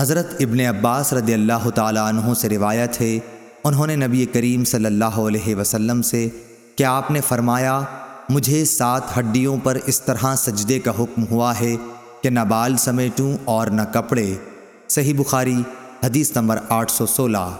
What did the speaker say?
حضرت ابن عباس رضی اللہ تعالیٰ عنہ سے روایت ہے، انہوں نے نبی کریم صلی اللہ علیہ وسلم سے کہ آپ نے فرمایا، مجھے سات ہڈیوں پر اس طرح سجدے کا حکم ہوا ہے کہ نہ بال سمیٹوں اور نہ کپڑے۔ صحیح بخاری، حدیث نمبر آٹھ سو سولہ۔